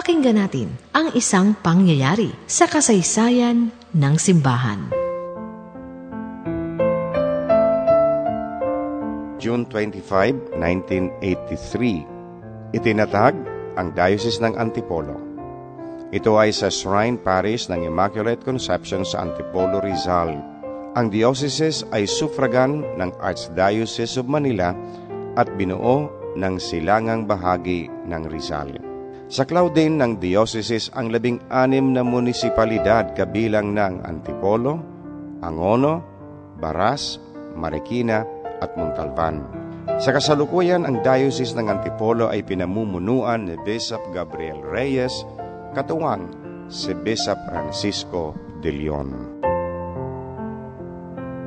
Pakinggan natin ang isang pangyayari sa kasaysayan ng simbahan. June 25, 1983, itinatag ang Diocese ng Antipolo. Ito ay sa Shrine Parish ng Immaculate Conception sa Antipolo, Rizal. Ang diocese ay suffragan ng Archdiocese of Manila at binuo ng silangang bahagi ng Rizal. Saklaw din ng diocese ang labing-anim na munisipalidad kabilang ng Antipolo, Angono, Baras, Marikina at Montalban. Sa kasalukuyan, ang diocese ng Antipolo ay pinamumunuan ni Bishop Gabriel Reyes, katuwang si Bishop Francisco de Leon.